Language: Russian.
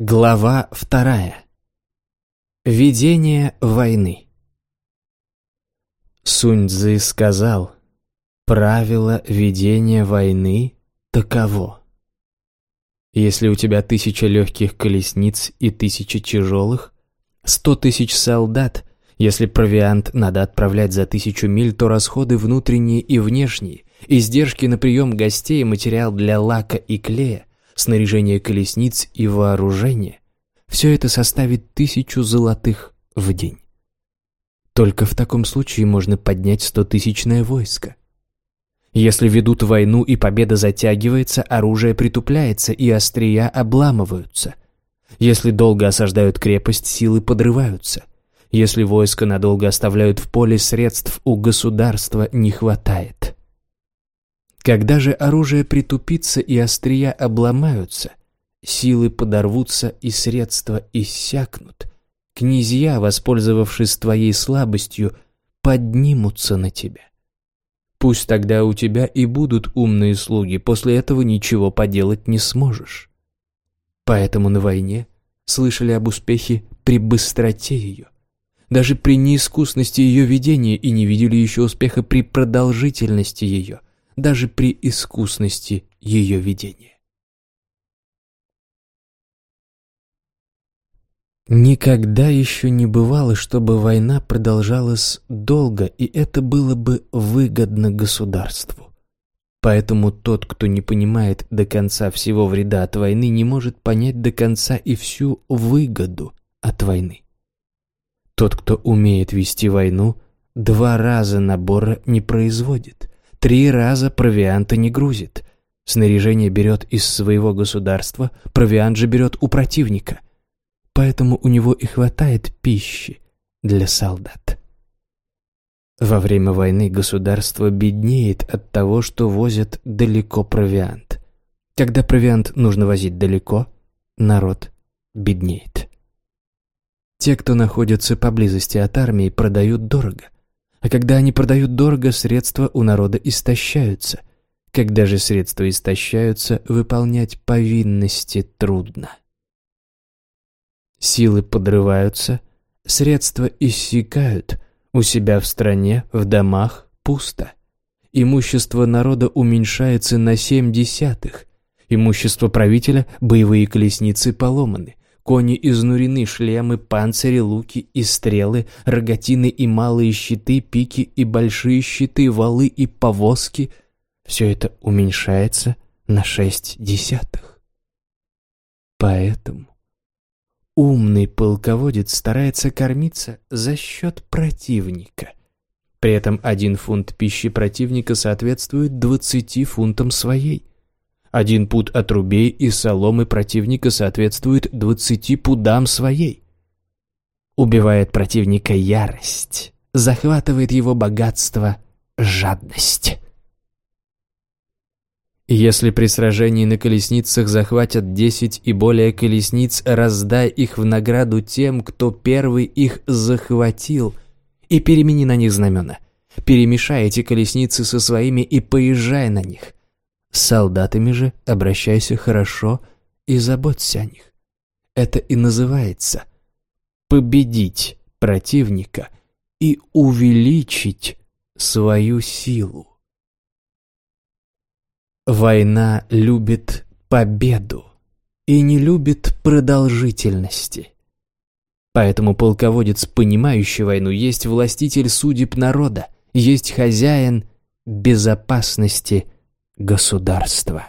Глава вторая. Ведение войны. Сунь Цзы сказал, правило ведения войны таково. Если у тебя тысяча легких колесниц и тысяча тяжелых, сто тысяч солдат, если провиант надо отправлять за тысячу миль, то расходы внутренние и внешние, издержки на прием гостей, материал для лака и клея, снаряжение колесниц и вооружение – все это составит тысячу золотых в день. Только в таком случае можно поднять стотысячное войско. Если ведут войну и победа затягивается, оружие притупляется и острия обламываются. Если долго осаждают крепость, силы подрываются. Если войско надолго оставляют в поле, средств у государства не хватает. Когда же оружие притупится и острия обломаются, силы подорвутся и средства иссякнут, князья, воспользовавшись твоей слабостью, поднимутся на тебя. Пусть тогда у тебя и будут умные слуги, после этого ничего поделать не сможешь. Поэтому на войне слышали об успехе при быстроте ее. Даже при неискусности ее ведения и не видели еще успеха при продолжительности ее даже при искусности ее ведения. Никогда еще не бывало, чтобы война продолжалась долго, и это было бы выгодно государству. Поэтому тот, кто не понимает до конца всего вреда от войны, не может понять до конца и всю выгоду от войны. Тот, кто умеет вести войну, два раза набора не производит. Три раза провианта не грузит. Снаряжение берет из своего государства, провиант же берет у противника. Поэтому у него и хватает пищи для солдат. Во время войны государство беднеет от того, что возят далеко провиант. Когда провиант нужно возить далеко, народ беднеет. Те, кто находится поблизости от армии, продают дорого – а когда они продают дорого, средства у народа истощаются. Когда же средства истощаются, выполнять повинности трудно. Силы подрываются, средства иссякают, у себя в стране, в домах пусто. Имущество народа уменьшается на семь десятых. Имущество правителя, боевые колесницы поломаны. Кони изнурены, шлемы, панцири, луки и стрелы, рогатины и малые щиты, пики и большие щиты, валы и повозки. Все это уменьшается на шесть десятых. Поэтому умный полководец старается кормиться за счет противника. При этом один фунт пищи противника соответствует двадцати фунтам своей. Один пуд отрубей и соломы противника соответствует двадцати пудам своей. Убивает противника ярость, захватывает его богатство жадность. Если при сражении на колесницах захватят десять и более колесниц, раздай их в награду тем, кто первый их захватил, и перемени на них знамена. Перемешай эти колесницы со своими и поезжай на них. С солдатами же обращайся хорошо и заботься о них. Это и называется победить противника и увеличить свою силу. Война любит победу и не любит продолжительности. Поэтому полководец, понимающий войну, есть властитель судеб народа, есть хозяин безопасности государства.